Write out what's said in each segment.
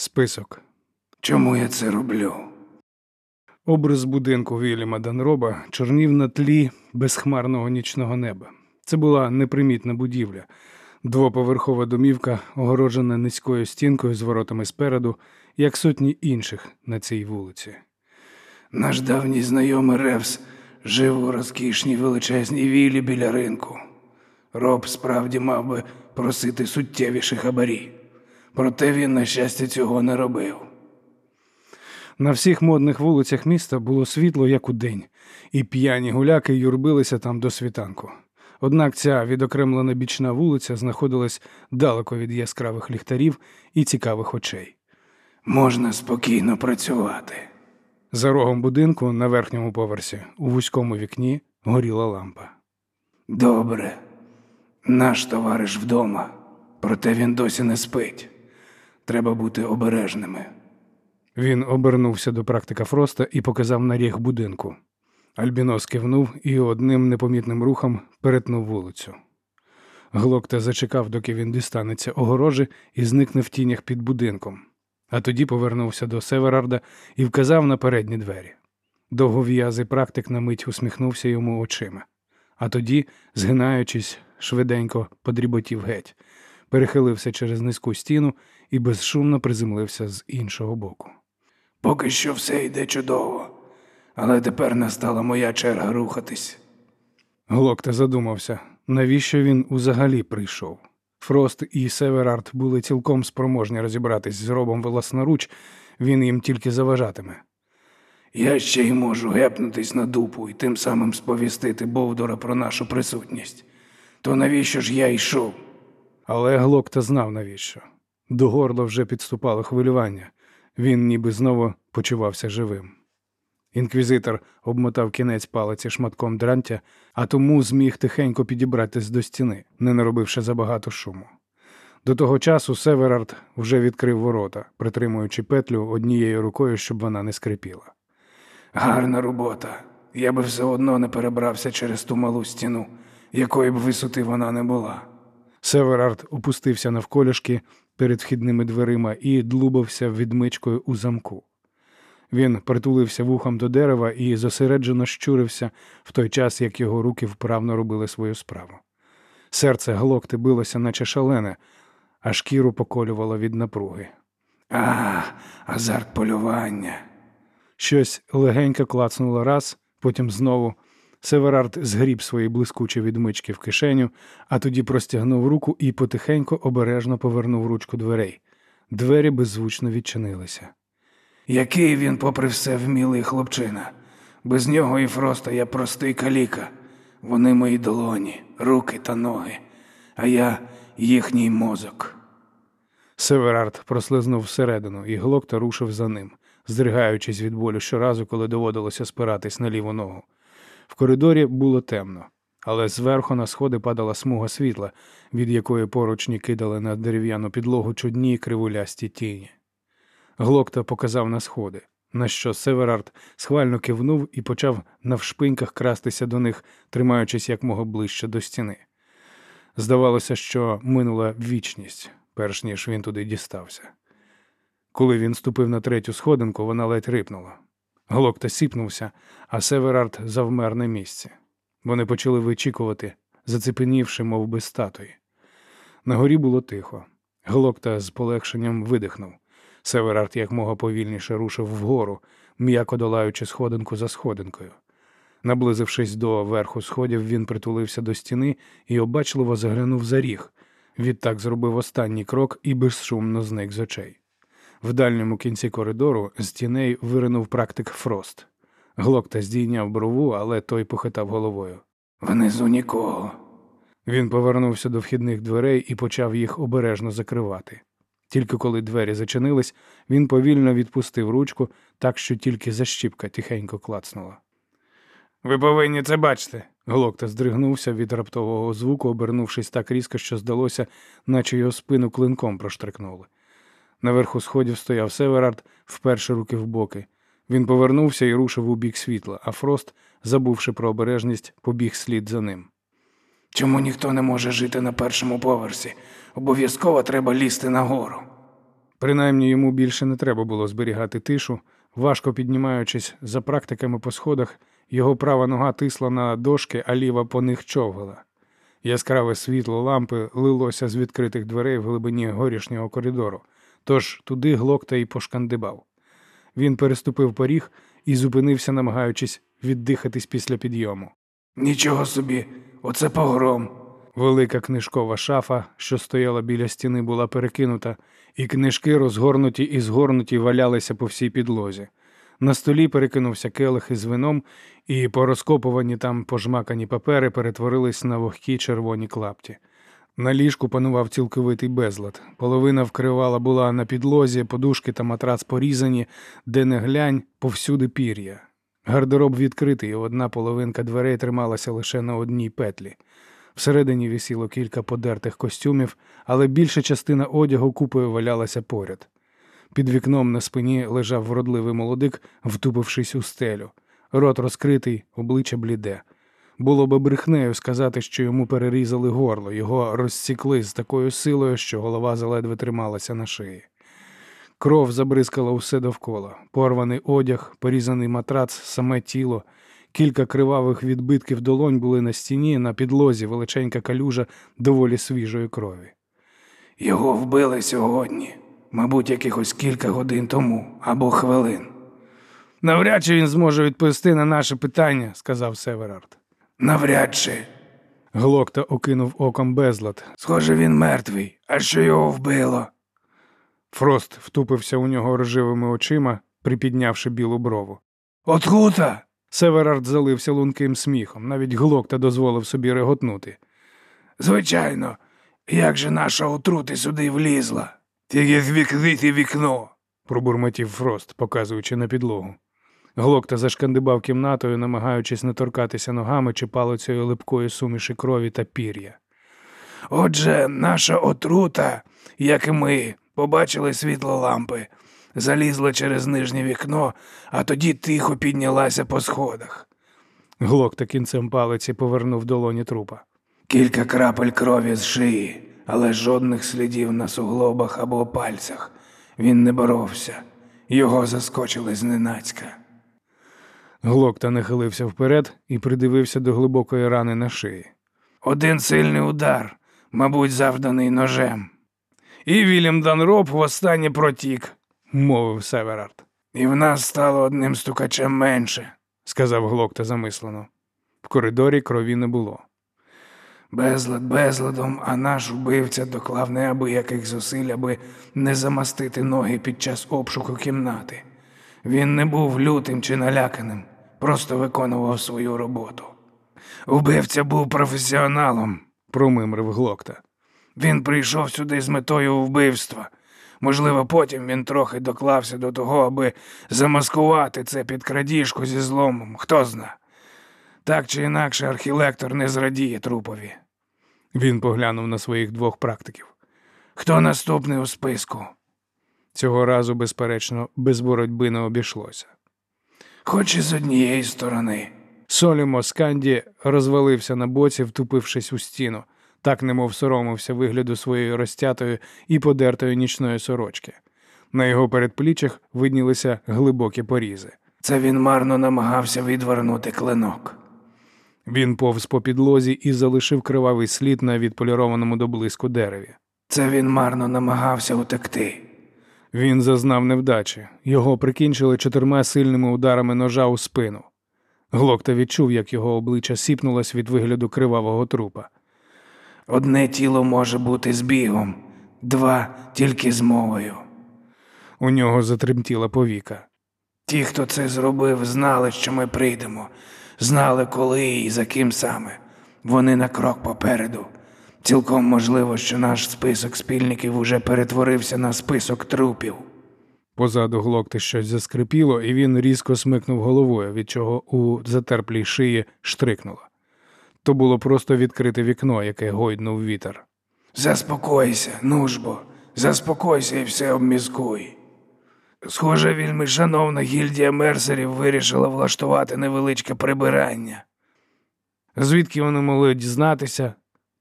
Список. Чому я це роблю? Образ будинку Вільяма Данроба чорнів на тлі безхмарного нічного неба. Це була непримітна будівля, двоповерхова домівка, огороджена низькою стінкою з воротами спереду, як сотні інших на цій вулиці. Наш давній знайомий Ревс жив у розкішній величезній вілі біля ринку. Роб справді мав би просити суттєвіші хабарі. Проте він, на щастя, цього не робив. На всіх модних вулицях міста було світло, як у день, і п'яні гуляки юрбилися там до світанку. Однак ця відокремлена бічна вулиця знаходилась далеко від яскравих ліхтарів і цікавих очей. Можна спокійно працювати. За рогом будинку на верхньому поверсі у вузькому вікні горіла лампа. Добре. Наш товариш вдома, проте він досі не спить. Треба бути обережними. Він обернувся до практика Фроста і показав на ріг будинку. Альбінос кивнув і одним непомітним рухом перетнув вулицю. Глокта зачекав, доки він дістанеться огорожі і зникне в тінях під будинком, а тоді повернувся до Северарда і вказав на передні двері. Довгов'язий практик на мить усміхнувся йому очима, а тоді, згинаючись, швиденько подріботів геть, перехилився через низьку стіну і безшумно приземлився з іншого боку. Поки що все йде чудово, але тепер настала моя черга рухатись. Глокта задумався, навіщо він узагалі прийшов. Фрост і Северард були цілком спроможні розібратись з робом власноруч, він їм тільки заважатиме. Я ще й можу гепнутись на дупу і тим самим сповістити Бовдора про нашу присутність. То навіщо ж я йшов? Але Глокта знав навіщо. До горла вже підступало хвилювання. Він ніби знову почувався живим. Інквізитор обмотав кінець палиці шматком дрантя, а тому зміг тихенько підібратись до стіни, не наробивши забагато шуму. До того часу Северард вже відкрив ворота, притримуючи петлю однією рукою, щоб вона не скрипіла. Гарна робота. Я би все одно не перебрався через ту малу стіну, якої б висоти вона не була. Северард опустився навколішки перед вхідними дверима і длубався відмичкою у замку. Він притулився вухом до дерева і зосереджено щурився в той час, як його руки вправно робили свою справу. Серце глокти билося, наче шалене, а шкіру поколювало від напруги. А, азарт полювання. Щось легенько клацнуло раз, потім знову. Северард згріб свої блискучі відмички в кишеню, а тоді простягнув руку і потихеньку обережно повернув ручку дверей. Двері беззвучно відчинилися. Який він, попри все, вмілий хлопчина. Без нього і Фроста я простий каліка. Вони мої долоні, руки та ноги, а я їхній мозок. Северард прослизнув всередину, і глокта рушив за ним, здригаючись від болю щоразу, коли доводилося спиратись на ліву ногу. В коридорі було темно, але зверху на сходи падала смуга світла, від якої поручні кидали на дерев'яну підлогу чудні кривулясті тіні. Глокта показав на сходи, на що Северард схвально кивнув і почав навшпиньках крастися до них, тримаючись якмога ближче до стіни. Здавалося, що минула вічність, перш ніж він туди дістався. Коли він ступив на третю сходинку, вона ледь рипнула. Глокта сіпнувся, а Северард завмер на місці. Вони почали вичікувати, зацепенівши, мовби статуї. На горі було тихо. Глокта з полегшенням видихнув. Северард якмога повільніше рушив вгору, м'яко долаючи сходинку за сходинкою. Наблизившись до верху сходів, він притулився до стіни і обачливо заглянув за ріг. Відтак зробив останній крок і безшумно зник з очей. В дальньому кінці коридору з тіней виринув практик Фрост. Глокта здійняв брову, але той похитав головою. Внизу нікого. Він повернувся до вхідних дверей і почав їх обережно закривати. Тільки коли двері зачинились, він повільно відпустив ручку, так що тільки защіпка тихенько клацнула. Ви повинні це бачити. Глокта здригнувся від раптового звуку, обернувшись так різко, що здалося, наче його спину клинком проштрикнули. Наверху сходів стояв Северард, вперше руки в боки. Він повернувся і рушив у бік світла, а Фрост, забувши про обережність, побіг слід за ним. Чому ніхто не може жити на першому поверсі? Обов'язково треба лізти нагору. Принаймні йому більше не треба було зберігати тишу. Важко піднімаючись за практиками по сходах, його права нога тисла на дошки, а ліва по них човгала. Яскраве світло лампи лилося з відкритих дверей в глибині горішнього коридору, тож туди глокта й пошкандибав. Він переступив поріг і зупинився, намагаючись віддихатись після підйому. Нічого собі, оце погром. Велика книжкова шафа, що стояла біля стіни, була перекинута, і книжки, розгорнуті і згорнуті, валялися по всій підлозі. На столі перекинувся келих із вином, і порозкопувані там пожмакані папери перетворились на вогкі червоні клапті. На ліжку панував цілковитий безлад. Половина вкривала була на підлозі, подушки та матрац порізані, де не глянь, повсюди пір'я. Гардероб відкритий, одна половинка дверей трималася лише на одній петлі. Всередині висіло кілька подертих костюмів, але більша частина одягу купою валялася поряд. Під вікном на спині лежав вродливий молодик, втупившись у стелю. Рот розкритий, обличчя бліде. Було би брехнею сказати, що йому перерізали горло, його розсікли з такою силою, що голова заледве трималася на шиї. Кров забризкала усе довкола, порваний одяг, порізаний матрац, саме тіло. Кілька кривавих відбитків долонь були на стіні, на підлозі величенька калюжа доволі свіжої крові. Його вбили сьогодні, мабуть, якихось кілька годин тому або хвилин. Навряд чи він зможе відповісти на наше питання, сказав Северард. Навряд чи. Глокта окинув оком безлад. Схоже, він мертвий. А що його вбило? Фрост втупився у нього рожевими очима, припіднявши білу брову. Отрута? Северард залився лунким сміхом, навіть глокта дозволив собі реготнути. Звичайно, як же наша отрути сюди влізла? Тільки відкрити вікно. пробурмотів Фрост, показуючи на підлогу. Глокта зашкандибав кімнатою, намагаючись не торкатися ногами чи палицею липкої суміші крові та пір'я. Отже, наша отрута, як і ми, побачили світло лампи, залізла через нижнє вікно, а тоді тихо піднялася по сходах. Глокта кінцем палиці повернув долоні трупа. Кілька крапель крові з шиї, але жодних слідів на суглобах або пальцях. Він не боровся, його заскочили зненацька. Глокта нахилився вперед і придивився до глибокої рани на шиї. Один сильний удар, мабуть, завданий ножем. І Вільям Данроп востаннє протік, Мовив Северард, і в нас стало одним стукачем менше. сказав Глокта замислено. В коридорі крові не було. Безлад безладом, а наш убивця доклав неабияких зусиль, аби не замастити ноги під час обшуку кімнати. Він не був лютим чи наляканим, просто виконував свою роботу. Убивця був професіоналом. Промимрив Глокта. Він прийшов сюди з метою вбивства. Можливо, потім він трохи доклався до того, аби замаскувати це під крадіжку зі зломом, хто зна. Так чи інакше, архілектор не зрадіє трупові. Він поглянув на своїх двох практиків. Хто наступний у списку? Цього разу, безперечно, без боротьби не обійшлося. Хоч і з однієї сторони. Солімо Сканді розвалився на боці, втупившись у стіну, так немов соромився вигляду своєї розтятої і подертої нічної сорочки. На його передпліччях виднілися глибокі порізи. Це він марно намагався відвернути клинок. Він повз по підлозі і залишив кривавий слід на відполірованому до блиску дереві. Це він марно намагався утекти. Він зазнав невдачі. Його прикінчили чотирма сильними ударами ножа у спину. Глокта відчув, як його обличчя сіпнулось від вигляду кривавого трупа. Одне тіло може бути збігом, два тільки з мовою. У нього затремтіла повіка. Ті, хто це зробив, знали, що ми прийдемо, знали, коли і за ким саме. Вони на крок попереду. Цілком можливо, що наш список спільників уже перетворився на список трупів. Позаду глокти щось заскрипіло, і він різко смикнув головою, від чого у затерплій шиї штрикнуло. То було просто відкрите вікно, яке гойднув вітер. Заспокойся, ну ж бо, заспокойся і все обмізкуй. Схоже, вельми шановна гільдія мерсерів вирішила влаштувати невеличке прибирання. Звідки вони могли дізнатися?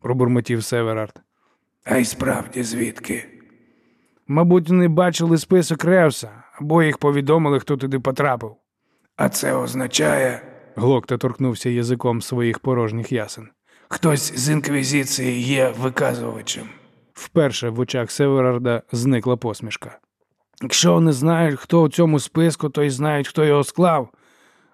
Пробурмотів Северард. А й справді звідки? Мабуть, вони бачили список Ревса, або їх повідомили, хто туди потрапив. А це означає, Глокта торкнувся язиком своїх порожніх ясен. хтось з інквізиції є виказувачем. Вперше в очах Северарда зникла посмішка. Якщо вони знають, хто у цьому списку, то й знають, хто його склав.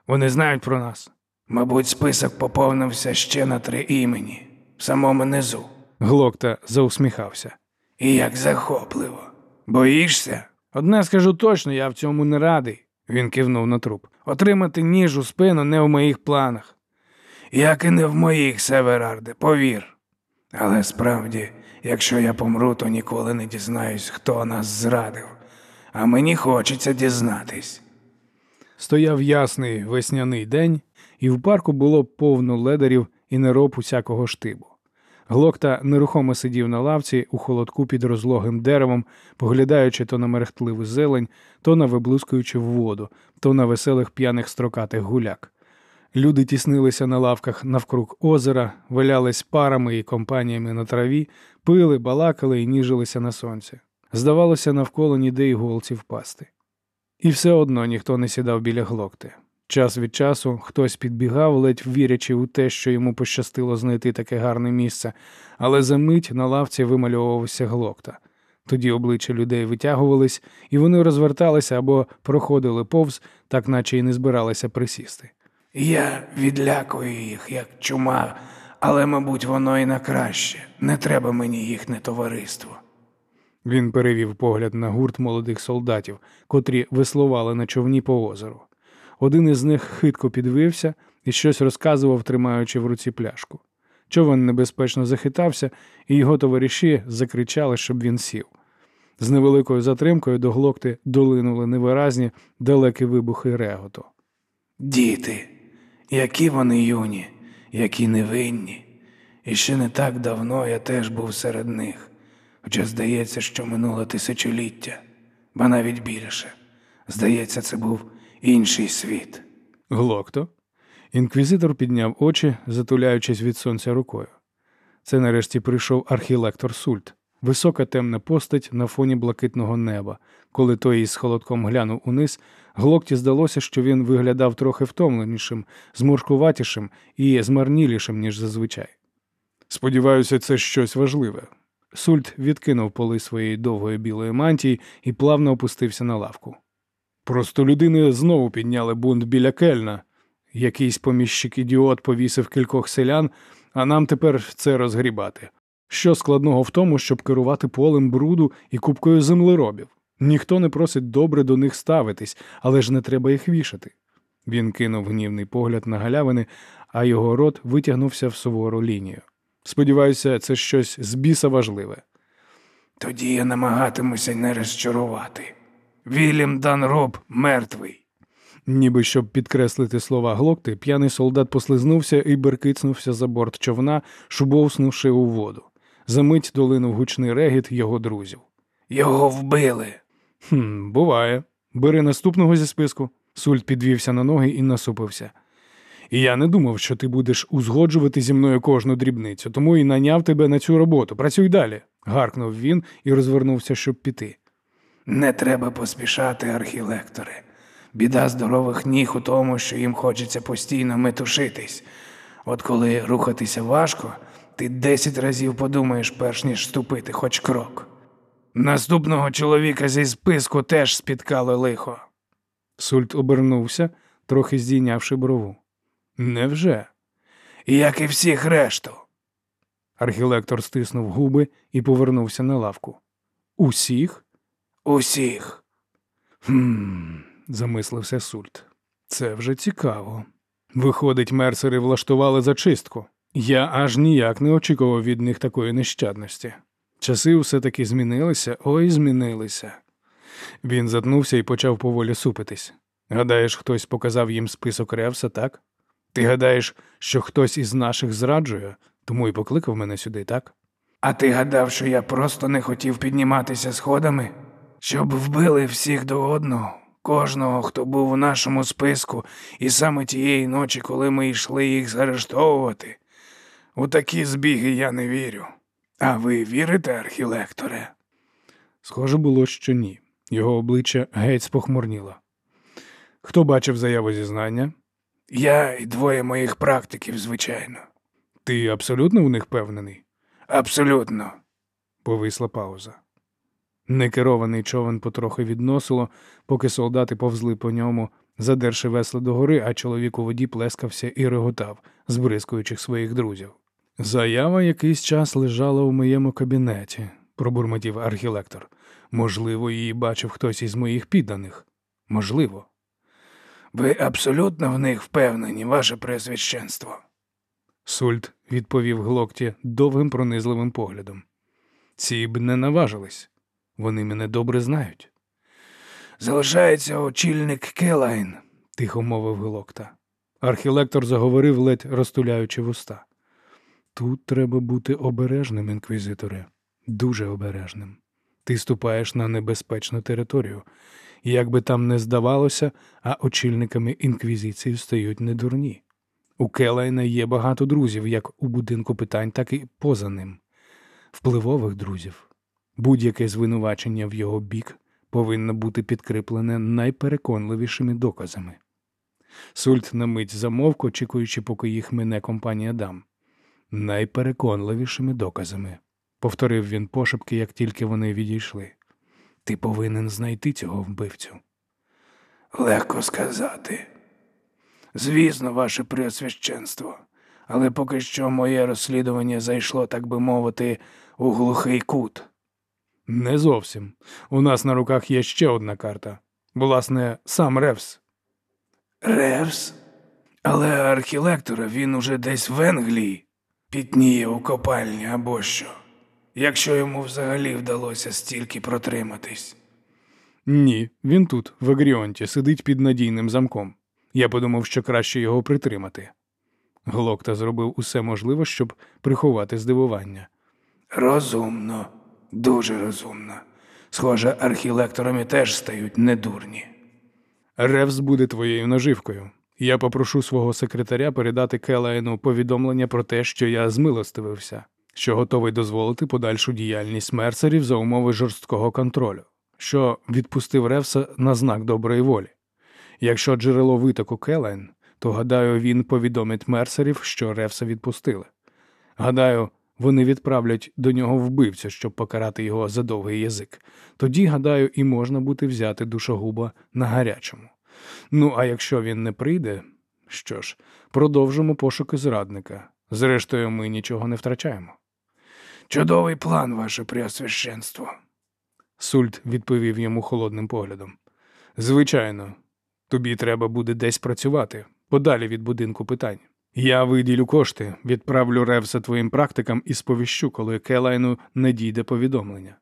Вони знають про нас. Мабуть, список поповнився ще на три імені в самому низу. Глокта заусміхався. І як захопливо. Боїшся? Одне скажу точно, я в цьому не радий. Він кивнув на труп. Отримати ніж у спину не в моїх планах. Як і не в моїх, Северарде, повір. Але справді, якщо я помру, то ніколи не дізнаюсь, хто нас зрадив. А мені хочеться дізнатись. Стояв ясний весняний день, і в парку було повно ледарів і нероб усякого штибу. Глокта нерухомо сидів на лавці у холодку під розлогим деревом, поглядаючи то на мерехтливу зелень, то на виблискуючу воду, то на веселих п'яних строкатих гуляк. Люди тіснилися на лавках навкруг озера, валялись парами і компаніями на траві, пили, балакали і ніжилися на сонці. Здавалося, навколо ніде й голці впасти. І все одно ніхто не сідав біля глокти. Час від часу хтось підбігав, ледь вірячи у те, що йому пощастило знайти таке гарне місце, але за мить на лавці вимальовувався глокта. Тоді обличчя людей витягувались, і вони розверталися або проходили повз, так наче й не збиралися присісти. Я відлякую їх, як чума, але, мабуть, воно і на краще. Не треба мені їхнє товариство. Він перевів погляд на гурт молодих солдатів, котрі веслували на човні по озеру. Один із них хитко підвився і щось розказував, тримаючи в руці пляшку. Човен небезпечно захитався, і його товариші закричали, щоб він сів. З невеликою затримкою до глокти долинули невиразні далекі вибухи реготу. Діти, які вони юні, які невинні. І ще не так давно я теж був серед них, хоча здається, що минуло тисячоліття, ба навіть більше. Здається, це був інший світ. Глокто? Інквізитор підняв очі, затуляючись від сонця рукою. Це нарешті прийшов архілектор Сульт, висока темна постать на фоні блакитного неба. Коли той із холодком глянув униз, глокті здалося, що він виглядав трохи втомленішим, зморшкуватішим і змарнілішим, ніж зазвичай. Сподіваюся, це щось важливе. Сульт відкинув поли своєї довгої білої мантії і плавно опустився на лавку. Просто людини знову підняли бунт біля кельна. Якийсь поміщик ідіот повісив кількох селян, а нам тепер це розгрібати. Що складного в тому, щоб керувати полем бруду і купкою землеробів? Ніхто не просить добре до них ставитись, але ж не треба їх вішати. Він кинув гнівний погляд на галявини, а його рот витягнувся в сувору лінію. Сподіваюся, це щось з біса важливе. Тоді я намагатимуся не розчарувати. Вільям Данроб мертвий. Ніби щоб підкреслити слова глокти, п'яний солдат послизнувся і беркицнувся за борт човна, шубовснувши у воду. Замить долинув гучний регіт його друзів. Його вбили. Хм, буває. Бери наступного зі списку. Сульт підвівся на ноги і насупився. Я не думав, що ти будеш узгоджувати зі мною кожну дрібницю, тому і наняв тебе на цю роботу. Працюй далі. гаркнув він і розвернувся, щоб піти. Не треба поспішати, архілекторе. Біда здорових ніг у тому, що їм хочеться постійно метушитись. От коли рухатися важко, ти десять разів подумаєш, перш ніж ступити хоч крок. Наступного чоловіка зі списку теж спіткало лихо. Сульт обернувся, трохи здійнявши брову. Невже? Як і всіх решту. Архілектор стиснув губи і повернувся на лавку. Усіх? Усіх. Хм, замислився Сульт. Це вже цікаво. Виходить, мерсери влаштували зачистку. Я аж ніяк не очікував від них такої нещадності. Часи все таки змінилися, ой, змінилися. Він затнувся і почав поволі супитись. Гадаєш, хтось показав їм список Ревса, так? Ти гадаєш, що хтось із наших зраджує, тому і покликав мене сюди, так? А ти гадав, що я просто не хотів підніматися сходами, щоб вбили всіх до одного, кожного, хто був у нашому списку, і саме тієї ночі, коли ми йшли їх заарештовувати. У такі збіги я не вірю. А ви вірите, архілекторе? Схоже було, що ні. Його обличчя геть спохмурніло. Хто бачив заяву зізнання? Я і двоє моїх практиків, звичайно. Ти абсолютно в них впевнений? Абсолютно. Повисла пауза. Некерований човен потрохи відносило, поки солдати повзли по ньому, задерши весло догори, а чоловік у воді плескався і реготав, збризкуючих своїх друзів. Заява якийсь час лежала у моєму кабінеті, пробурмотів архілектор. Можливо, її бачив хтось із моїх підданих. Можливо. Ви абсолютно в них впевнені, ваше пресвященство. Сульт відповів глокті довгим пронизливим поглядом. Ці б не наважились. Вони мене добре знають, Залишається очільник Келайн. тихо мовив глокта. Архілектор заговорив, ледь розтуляючи вуста. Тут треба бути обережним, інквізиторе, дуже обережним. Ти ступаєш на небезпечну територію. Як би там не здавалося, а очільниками інквізиції стають недурні. У Келайна є багато друзів, як у будинку питань, так і поза ним. Впливових друзів. Будь-яке звинувачення в його бік повинно бути підкріплене найпереконливішими доказами. Сульт на мить замовк, очікуючи, поки їх мине компанія дам. Найпереконливішими доказами, повторив він пошепки, як тільки вони відійшли. Ти повинен знайти цього вбивцю. Легко сказати. Звісно, ваше преосвященство. Але поки що моє розслідування зайшло, так би мовити, у глухий кут. Не зовсім. У нас на руках є ще одна карта. Власне, сам Ревс. Ревс? Але архілектора він уже десь в Енглії пітніє у копальні або що. Якщо йому взагалі вдалося стільки протриматись. Ні, він тут, в Агріонті, сидить під надійним замком. Я подумав, що краще його притримати. Глокта зробив усе можливе, щоб приховати здивування. Розумно, дуже розумно. Схоже, архілекторами теж стають недурні. Ревс буде твоєю наживкою. Я попрошу свого секретаря передати Келаїну повідомлення про те, що я змилостивився, що готовий дозволити подальшу діяльність мерцерів за умови жорсткого контролю, що відпустив Ревса на знак доброї волі. Якщо джерело витоку Келайн, то гадаю, він повідомить мерцерів, що Ревса відпустили. Гадаю, вони відправлять до нього вбивця, щоб покарати його за довгий язик. Тоді, гадаю, і можна буде взяти душогуба на гарячому. Ну, а якщо він не прийде, що ж, продовжимо пошуки зрадника. Зрештою, ми нічого не втрачаємо. Чудовий план, ваше преосвященство. Сульт відповів йому холодним поглядом. Звичайно, тобі треба буде десь працювати, подалі від будинку питань. Я виділю кошти, відправлю Ревса твоїм практикам і сповіщу, коли Келайну не дійде повідомлення.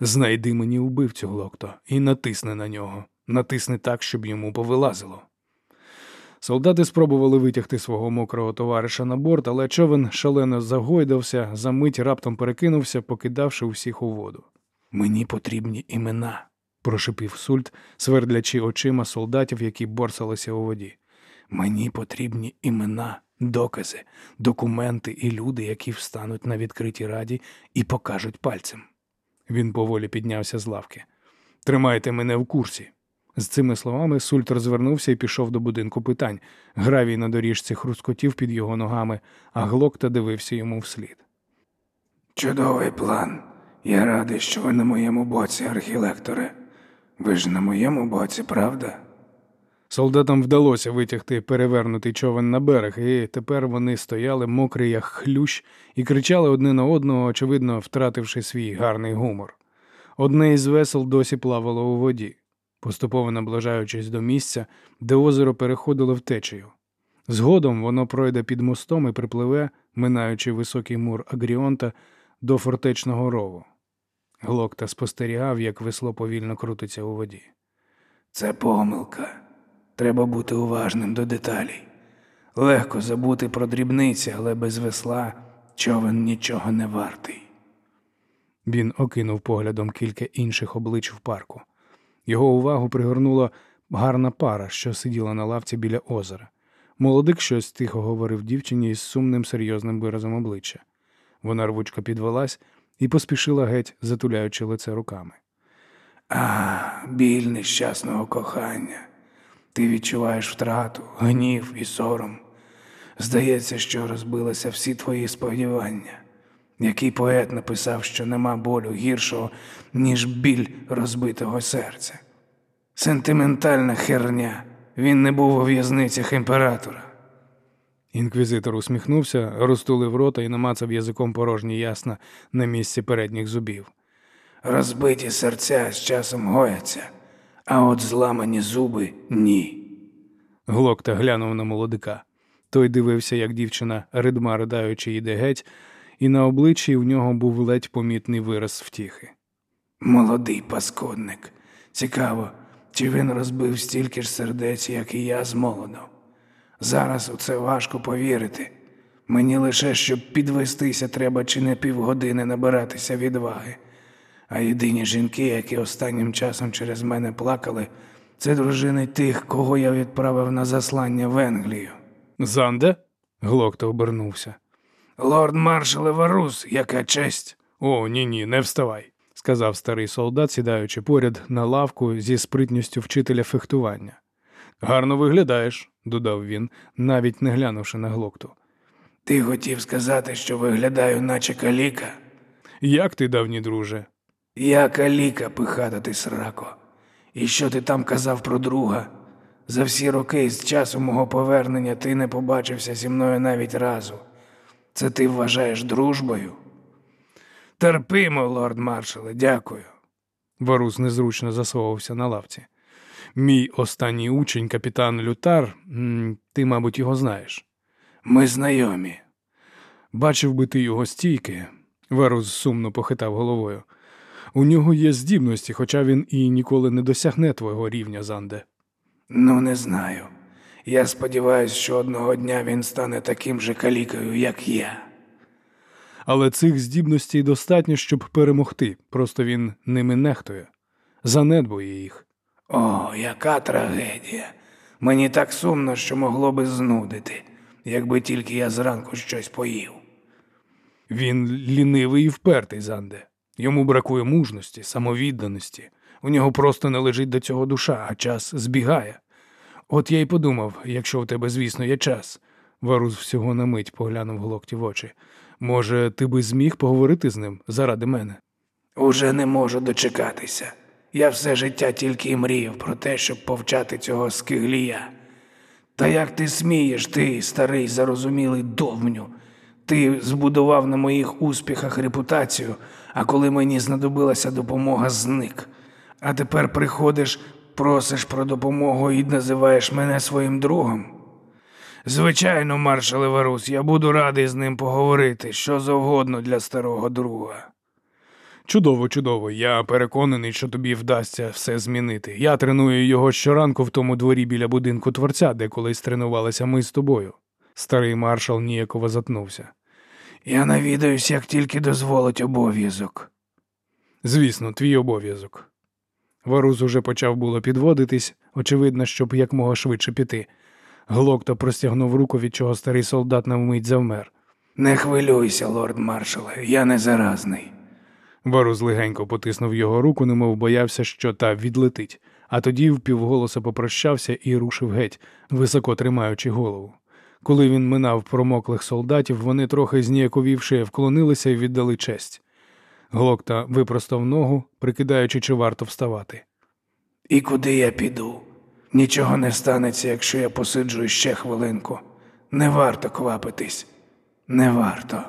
Знайди мені убивцю, Глокто, і натисни на нього. Натисни так, щоб йому повилазило. Солдати спробували витягти свого мокрого товариша на борт, але човен шалено загойдався, за мить раптом перекинувся, покидавши усіх у воду. Мені потрібні імена, прошепів Сульт, свердлячи очима солдатів, які борсалися у воді. Мені потрібні імена, докази, документи і люди, які встануть на відкритій раді і покажуть пальцем. Він поволі піднявся з лавки. Тримайте мене в курсі. З цими словами Сульт розвернувся і пішов до будинку питань. Гравій на доріжці хрускотів під його ногами, а глокта дивився йому вслід. Чудовий план. Я радий, що ви на моєму боці, архілекторе. Ви ж на моєму боці, правда? Солдатам вдалося витягти перевернутий човен на берег, і тепер вони стояли мокрі, як хлющ, і кричали одне на одного, очевидно, втративши свій гарний гумор. Одне із весел досі плавало у воді, поступово наближаючись до місця, де озеро переходило в течію. Згодом воно пройде під мостом і припливе, минаючи високий мур Агріонта до фортечного рову. Глокта спостерігав, як весло повільно крутиться у воді. Це помилка. Треба бути уважним до деталей. Легко забути про дрібниці, але без весла човен нічого не вартий. Він окинув поглядом кілька інших облич в парку. Його увагу пригорнула гарна пара, що сиділа на лавці біля озера. Молодик щось тихо говорив дівчині із сумним серйозним виразом обличчя. Вона рвучко підвелась і поспішила геть, затуляючи лице руками. А, біль нещасного кохання. Ти відчуваєш втрату, гнів і сором. Здається, що розбилися всі твої сподівання. Який поет написав, що нема болю гіршого, ніж біль розбитого серця. Сентиментальна херня. Він не був у в'язницях імператора. Інквізитор усміхнувся, розтулив рота і намацав язиком порожні ясна на місці передніх зубів. Розбиті серця з часом гояться, а от зламані зуби ні. Глокта глянув на молодика. Той дивився, як дівчина, ридма ридаючи, йде геть, і на обличчі в нього був ледь помітний вираз втіхи. Молодий паскудник. Цікаво, чи він розбив стільки ж сердець, як і я з молоду. Зараз у це важко повірити. Мені лише щоб підвестися, треба чи не півгодини набиратися відваги. А єдині жінки, які останнім часом через мене плакали, це дружини тих, кого я відправив на заслання в Енглію. Занде? Глокта обернувся. Лорд маршал Варус, яка честь. О, ні, ні, не вставай, сказав старий солдат, сідаючи поряд на лавку зі спритністю вчителя фехтування. Гарно виглядаєш, додав він, навіть не глянувши на глокту. Ти хотів сказати, що виглядаю, наче каліка? Як ти, давній друже? Я каліка, пихата ти срако. І що ти там казав про друга? За всі роки з часу мого повернення ти не побачився зі мною навіть разу. Це ти вважаєш дружбою? Терпимо, лорд маршале, дякую. Варус незручно засовувався на лавці. Мій останній учень, капітан Лютар, ти, мабуть, його знаєш. Ми знайомі. Бачив би ти його стійки. Варус сумно похитав головою. У нього є здібності, хоча він і ніколи не досягне твого рівня, Занде. Ну, не знаю. Я сподіваюся, що одного дня він стане таким же калікою, як я. Але цих здібностей достатньо, щоб перемогти, просто він ними нехтує, занедбує їх. О, яка трагедія. Мені так сумно, що могло би знудити, якби тільки я зранку щось поїв. Він лінивий і впертий, Занде. Йому бракує мужності, самовідданості. У нього просто не лежить до цього душа, а час збігає. От я й подумав, якщо у тебе, звісно, є час. Варус всього на мить поглянув глокті в очі. Може, ти би зміг поговорити з ним заради мене? Уже не можу дочекатися. Я все життя тільки й мріяв про те, щоб повчати цього скиглія. Та як ти смієш, ти, старий зарозумілий довню. Ти збудував на моїх успіхах репутацію, а коли мені знадобилася допомога, зник. А тепер приходиш, просиш про допомогу і називаєш мене своїм другом. Звичайно, маршале Варус, я буду радий з ним поговорити, що завгодно для старого друга. Чудово, чудово. Я переконаний, що тобі вдасться все змінити. Я треную його щоранку в тому дворі біля будинку творця, де колись тренувалися ми з тобою. Старий маршал ніяково затнувся. Я навідаюсь, як тільки дозволить обов'язок. Звісно, твій обов'язок. Варус уже почав було підводитись, очевидно, щоб якмога швидше піти. Глокта простягнув руку, від чого старий солдат на вмить завмер. Не хвилюйся, лорд маршале, я не заразний. Варус легенько потиснув його руку, немов боявся, що та відлетить, а тоді впівголоса попрощався і рушив геть, високо тримаючи голову. Коли він минав промоклих солдатів, вони трохи зніяковівши вклонилися і віддали честь. Глокта випростав ногу, прикидаючи, чи варто вставати. І куди я піду? Нічого не станеться, якщо я посиджу ще хвилинку. Не варто квапитись. Не варто.